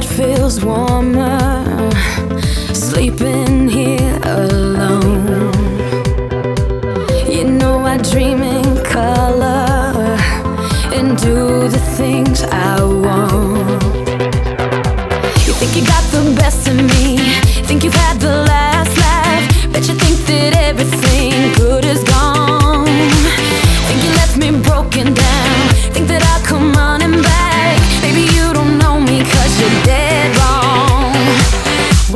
bed feels warmer sleeping here alone. You know, I dream in color and do the things I want. You think you got the best of me, think you've had.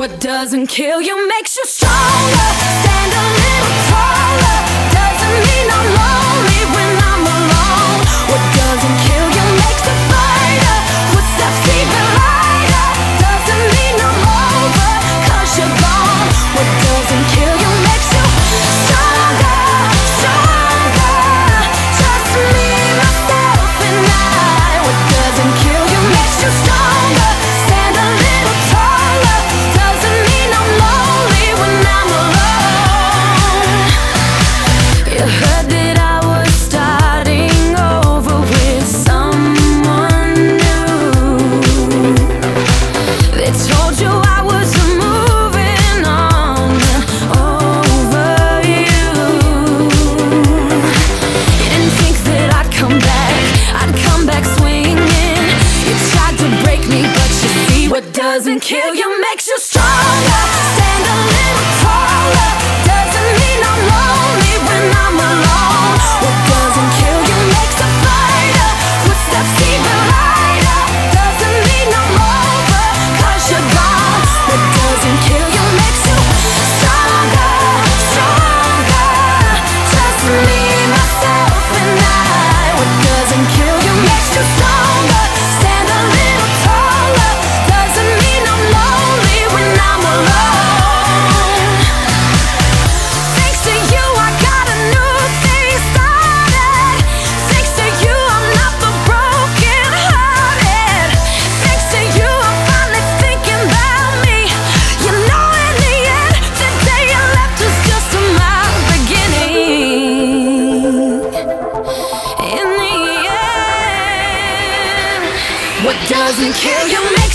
What doesn't kill you makes you stronger. Stand a little taller. Doesn't mean I'm no longer. doesn't kill your man. doesn't kill you,